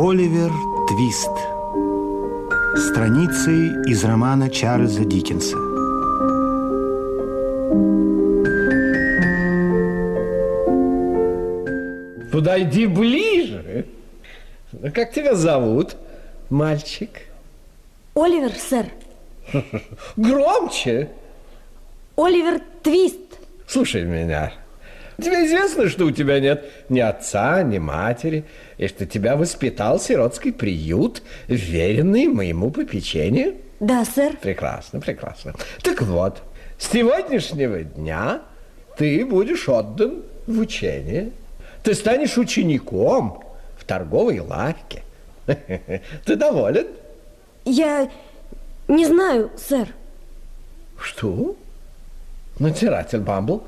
Оливер Твист. Страницы из романа Чарльза Диккенса. Подойди ближе. Ну, как тебя зовут, мальчик? Оливер, сэр. Громче. Оливер Твист. Слушай меня. Тебе известно, что у тебя нет ни отца, ни матери, и что тебя воспитал сиротский приют, веренный моему попечению? Да, сэр. Прекрасно, прекрасно. Так вот, с сегодняшнего дня ты будешь отдан в учение. Ты станешь учеником в торговой лавке. Ты доволен? Я не знаю, сэр. Что? Натиратель Бамбл?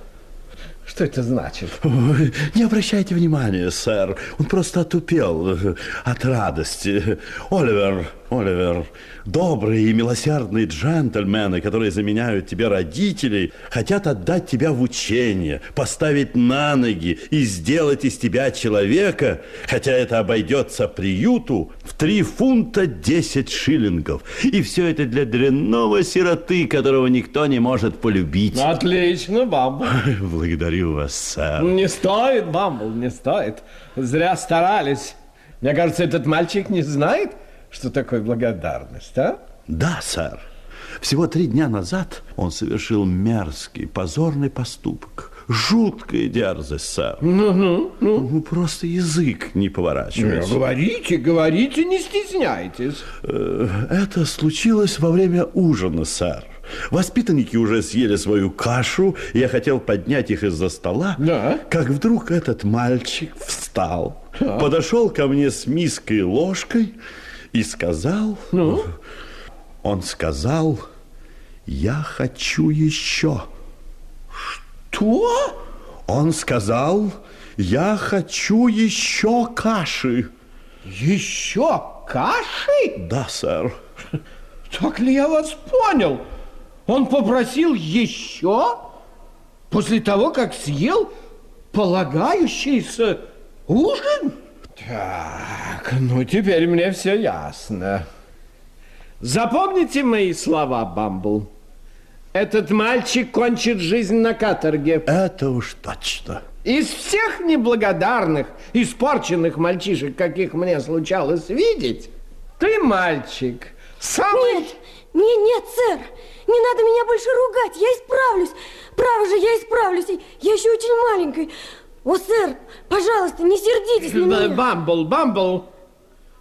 Что это значит? Ой, не обращайте внимания, сэр. Он просто отупел от радости. Оливер, Оливер, добрые и милосердные джентльмены, которые заменяют тебе родителей, хотят отдать тебя в учение, поставить на ноги и сделать из тебя человека, хотя это обойдется приюту в три фунта десять шиллингов. И все это для дрянного сироты, которого никто не может полюбить. Отлично, Бамбл. Благодарю вас, сэр. Не стоит, Бамбл, не стоит. Зря старались. Мне кажется, этот мальчик не знает, что такое благодарность, а? Да, сэр. Всего три дня назад он совершил мерзкий, позорный поступок. Жуткая дерзость, сэр. Ну, ну, ну. Ну, просто язык не поворачивается. Говорите, говорите, не стесняйтесь. Э, Это случилось во время ужина, сэр. Воспитанники уже съели свою кашу, и я хотел поднять их из-за стола, Да. как вдруг этот мальчик встал, подошел ко мне с миской и ложкой и сказал... Ну? Он сказал, я хочу еще. Что? Он сказал, я хочу еще каши. Еще каши? Да, сэр. Так ли я вас понял? Он попросил еще? После того, как съел полагающийся ужин? Так, ну теперь мне все ясно. Запомните мои слова, Бамбл. Этот мальчик кончит жизнь на каторге. Это уж точно. Из всех неблагодарных, испорченных мальчишек, каких мне случалось видеть, ты мальчик. Самый... Нет, не, нет, сэр. Не надо меня больше ругать. Я исправлюсь. Право же, я исправлюсь. Я еще очень маленькая. О, сэр, пожалуйста, не сердитесь на меня. Бамбл, Бамбл.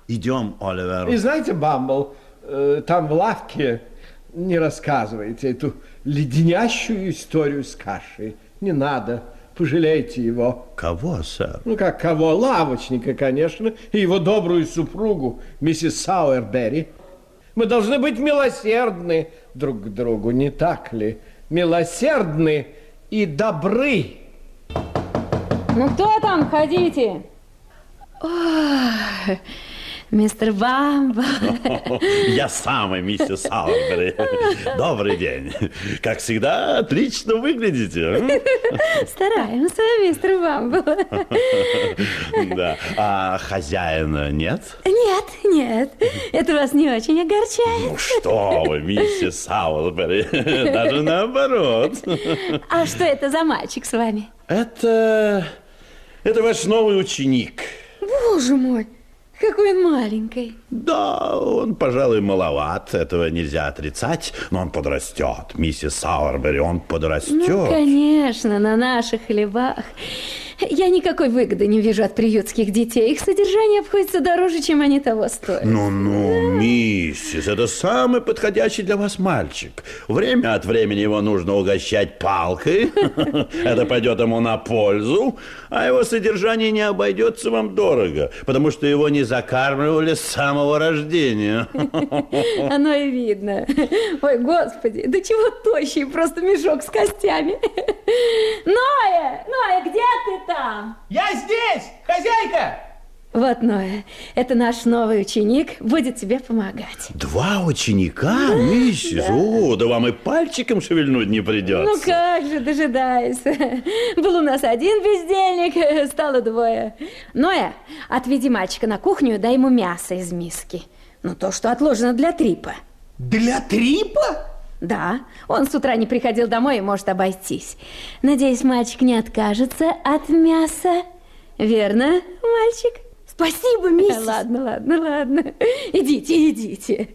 Идем, Оливер. И знаете, Бамбл, э, там в лавке не рассказывайте эту леденящую историю с кашей. Не надо, пожалейте его. Кого, сэр? Ну, как кого? Лавочника, конечно, и его добрую супругу, миссис Сауэрберри. Мы должны быть милосердны друг к другу, не так ли? Милосердны и добры. Ну кто там? Входите. О, мистер Бамбл. Я самый, миссис Сауэрбери. Добрый день. Как всегда, отлично выглядите. Стараемся, мистер Бамбл. Да. А хозяина нет? Нет, нет, это вас не очень огорчает. Ну что вы, миссис Сауэрбери. Даже наоборот. А что это за мальчик с вами? Это... Это ваш новый ученик. Боже мой, какой он маленький. Да, он, пожалуй, маловат, этого нельзя отрицать, но он подрастет, миссис Сауэрбери, он подрастет. Ну, конечно, на наших хлебах. Я никакой выгоды не вижу от приютских детей. Их содержание обходится дороже, чем они того стоят. Ну-ну, миссис, это самый подходящий для вас мальчик. Время от времени его нужно угощать палкой. Это пойдет ему на пользу. А его содержание не обойдется вам дорого, потому что его не закармливали с самого рождения. Оно и видно. Ой, господи, да чего тощий, просто мешок с костями. Ноя, Ноя, где ты там? Я здесь, хозяйка! Вот, Ноя, это наш новый ученик, будет тебе помогать. Два ученика, миссис? О, да вам и пальчиком шевельнуть не придется. Ну как же, дожидайся. Был у нас один бездельник, стало двое. Ноя, отведи мальчика на кухню, дай ему мясо из миски. Ну, то, что отложено для трипа. Для трипа? Да, он с утра не приходил домой и может обойтись. Надеюсь, мальчик не откажется от мяса. Верно, мальчик? Спасибо, миссис. Ладно, ладно, ладно. Идите, идите.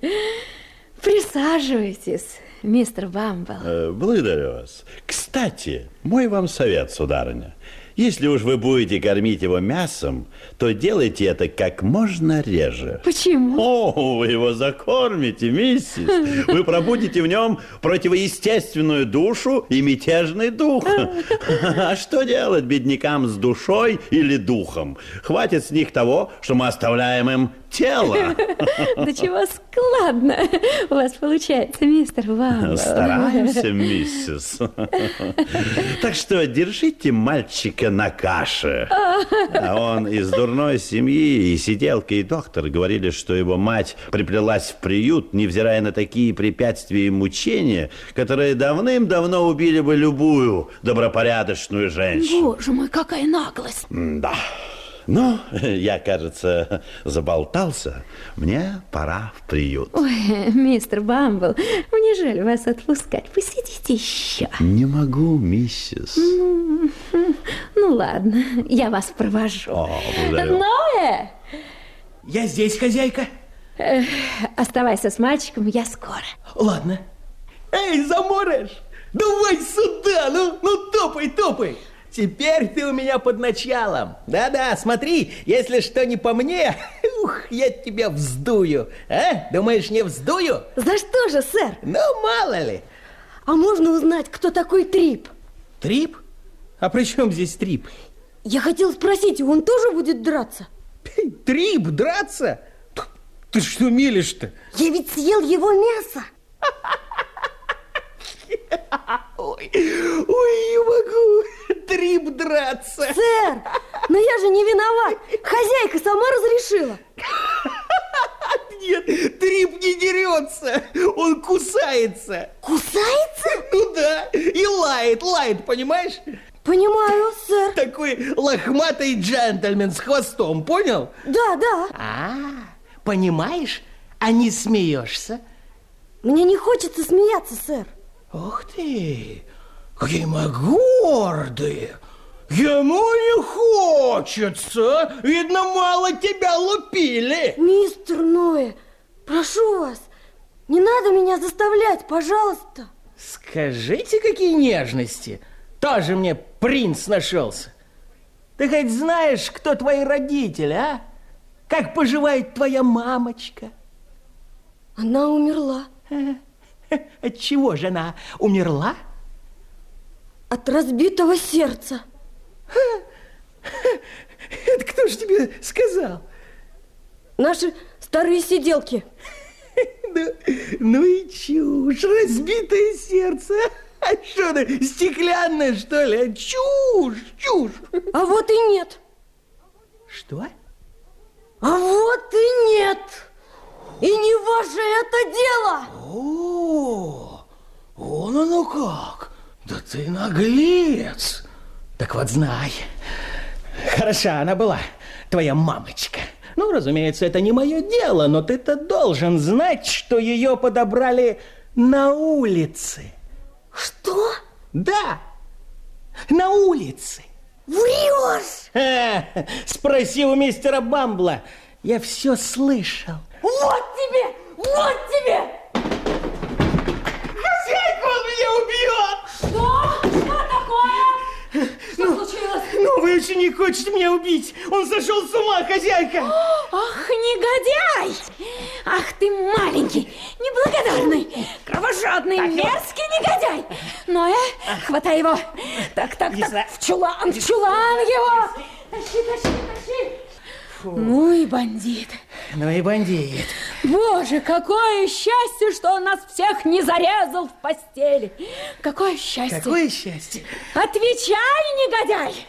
Присаживайтесь, мистер Бамбл. Э, Благодарю вас. Кстати, мой вам совет, сударыня. Если уж вы будете кормить его мясом, то делайте это как можно реже. Почему? О, вы его закормите, миссис. Вы пробудите в нем противоестественную душу и мятежный дух. А что делать беднякам с душой или духом? Хватит с них того, что мы оставляем им тело. Да чего складно у вас получается, мистер Бамбл. Стараемся, миссис. Так что держите мальчика на каше. А он из дурной семьи, и сиделка, и доктор говорили, что его мать приплелась в приют, невзирая на такие препятствия и мучения, которые давным-давно убили бы любую добропорядочную женщину. Боже мой, какая наглость. Да. Ну, я, кажется, заболтался. Мне пора в приют. Ой, мистер Бамбл, мне жаль вас отпускать. Посидите еще. Не могу, миссис. Ну ладно, я вас провожу. О, благодарю. Ноэ, Я здесь, хозяйка. оставайся с мальчиком, я скоро. Ладно. Эй, заморож! Давай сюда, ну, ну топай, топай. Теперь ты у меня под началом. Да-да, смотри, если что не по мне, ух, я тебя вздую. А? Думаешь, не вздую? За что же, сэр? Ну, мало ли. А можно узнать, кто такой Трип? Трип? А при чем здесь трип? Я хотел спросить, он тоже будет драться? Трип драться? Ты что мелешь-то? Я ведь съел его мясо. Ой, ой, не могу. Трип драться. Сэр, но я же не виноват. Хозяйка сама разрешила. Нет, Трип не дерется. Он кусается. Кусается? Ну да, и лает, лает, понимаешь? Понимаю, сэр. Такой лохматый джентльмен с хвостом, понял? Да, да. А, понимаешь, а не смеешься? Мне не хочется смеяться, сэр. Ух ты, какие мы гордые. Ему не хочется. Видно, мало тебя лупили. Мистер Ноэ, прошу вас, не надо меня заставлять, пожалуйста. Скажите, какие нежности. Тоже мне принц нашелся. Ты хоть знаешь, кто твои родители, а? Как поживает твоя мамочка? Она умерла От чего же она умерла? от разбитого сердца. Это кто же тебе сказал? Наши старые сиделки. Ну, ну и чушь, разбитое сердце. А что это, стеклянное, что ли? Чушь, чушь. А вот и нет. Что? А вот и нет. И не ваше это дело. О, вон оно как. Да ты наглец. Так вот знай. Хороша она была, твоя мамочка. Ну, разумеется, это не мое дело, но ты-то должен знать, что ее подобрали на улице. Что? Да, на улице. Врешь? Ха, спроси у мистера Бамбла. Я все слышал. Вот тебе! Вот тебе! Хозяйку он меня убьет! Что? Что такое? Что случилось? Новый ученик хочет меня убить. Он сошел с ума, хозяйка. Ах, негодяй! Ах ты маленький, неблагодарный, кровожадный, мерзкий негодяй! Ноя, хватай его! Так, так, так, в чулан, в чулан его! Тащи, тащи, тащи! Ну и бандит. Ну и бандит. Боже, какое счастье, что он нас всех не зарезал в постели. Какое счастье. Какое счастье. Отвечай, негодяй!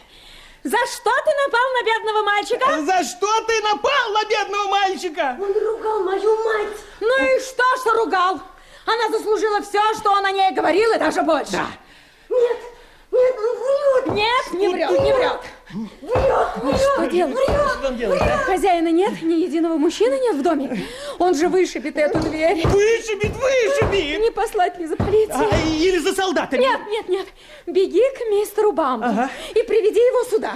За что ты напал на бедного мальчика? За что ты напал на бедного мальчика? Он ругал мою мать. Ну и что, что ругал? Она заслужила все, что он о ней говорил, и даже больше. Нет, нет, он врет. Нет, не врет, не врет. Что делать? Что он делает, а? Хозяина нет, ни единого мужчины нет в доме. Он же вышибет эту дверь. Вышибит, вышибит! Не послать ли за полицией? А, или за солдатами? Нет, нет, нет. Беги к мистеру Бамблу Ага. Его сюда.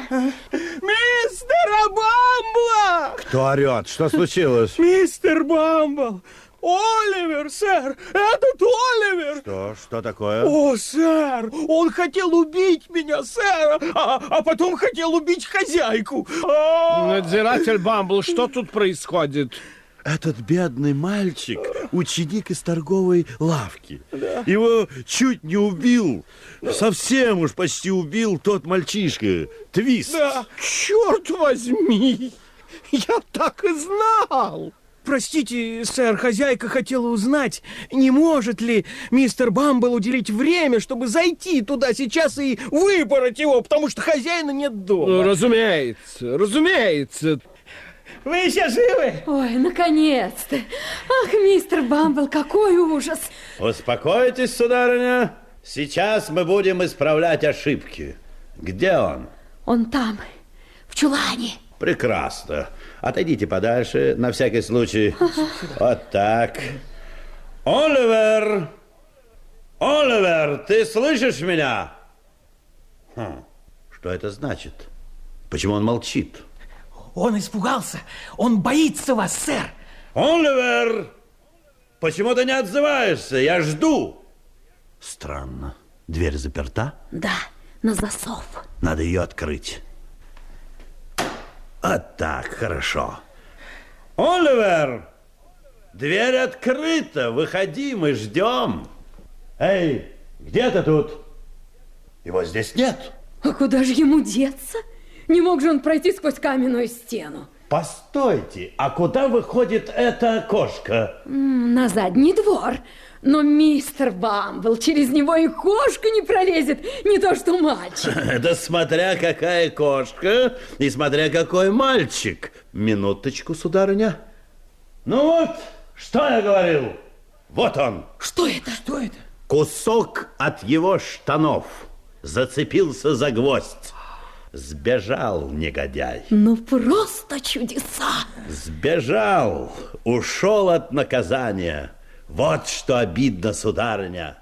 Мистер Бамбла! Кто орет? Что случилось? Мистер Бамбл! Оливер, сэр! Этот Оливер! Что? Что такое? О, сэр! Он хотел убить меня, сэр! А, а потом хотел убить хозяйку! А! Надзиратель Бамбл, что тут происходит? Этот бедный мальчик, ученик из торговой лавки. Его чуть не убил, совсем уж почти убил тот мальчишка, Твист. Да. Черт возьми! Я так и знал! Простите, сэр, хозяйка хотела узнать, не может ли мистер Бамбл уделить время, чтобы зайти туда сейчас и выпороть его, потому что хозяина нет Ну, дома. разумеется, разумеется. Вы еще живы? Ой, наконец-то. Ах, мистер Бамбл, какой ужас. Успокойтесь, сударыня. Сейчас мы будем исправлять ошибки. Где он? Он там, в чулане. Прекрасно. Отойдите подальше, на всякий случай. Вот так. Оливер! Оливер, ты слышишь меня? Хм, Что это значит? Почему он молчит? Он испугался. Он боится вас, сэр. Оливер! Почему ты не отзываешься? Я жду. Странно. Дверь заперта? Да, на засов. Надо ее открыть. Вот так, хорошо. Оливер! Дверь открыта. Выходи, мы ждем. Эй, где ты тут? Его здесь нет. А куда же ему деться? Не мог же он пройти сквозь каменную стену. Постойте, а куда выходит эта кошка? М, На задний двор. Но мистер Бамбл через него и кошка не пролезет, не то что мальчик. Это смотря какая кошка и смотря какой мальчик. Минуточку, сударыня. Ну вот, что я говорил? Вот он. Что это? Что это? Кусок от его штанов зацепился за гвоздь. Сбежал негодяй. Ну, просто чудеса. Сбежал, ушел от наказания. Вот что обидно, сударыня.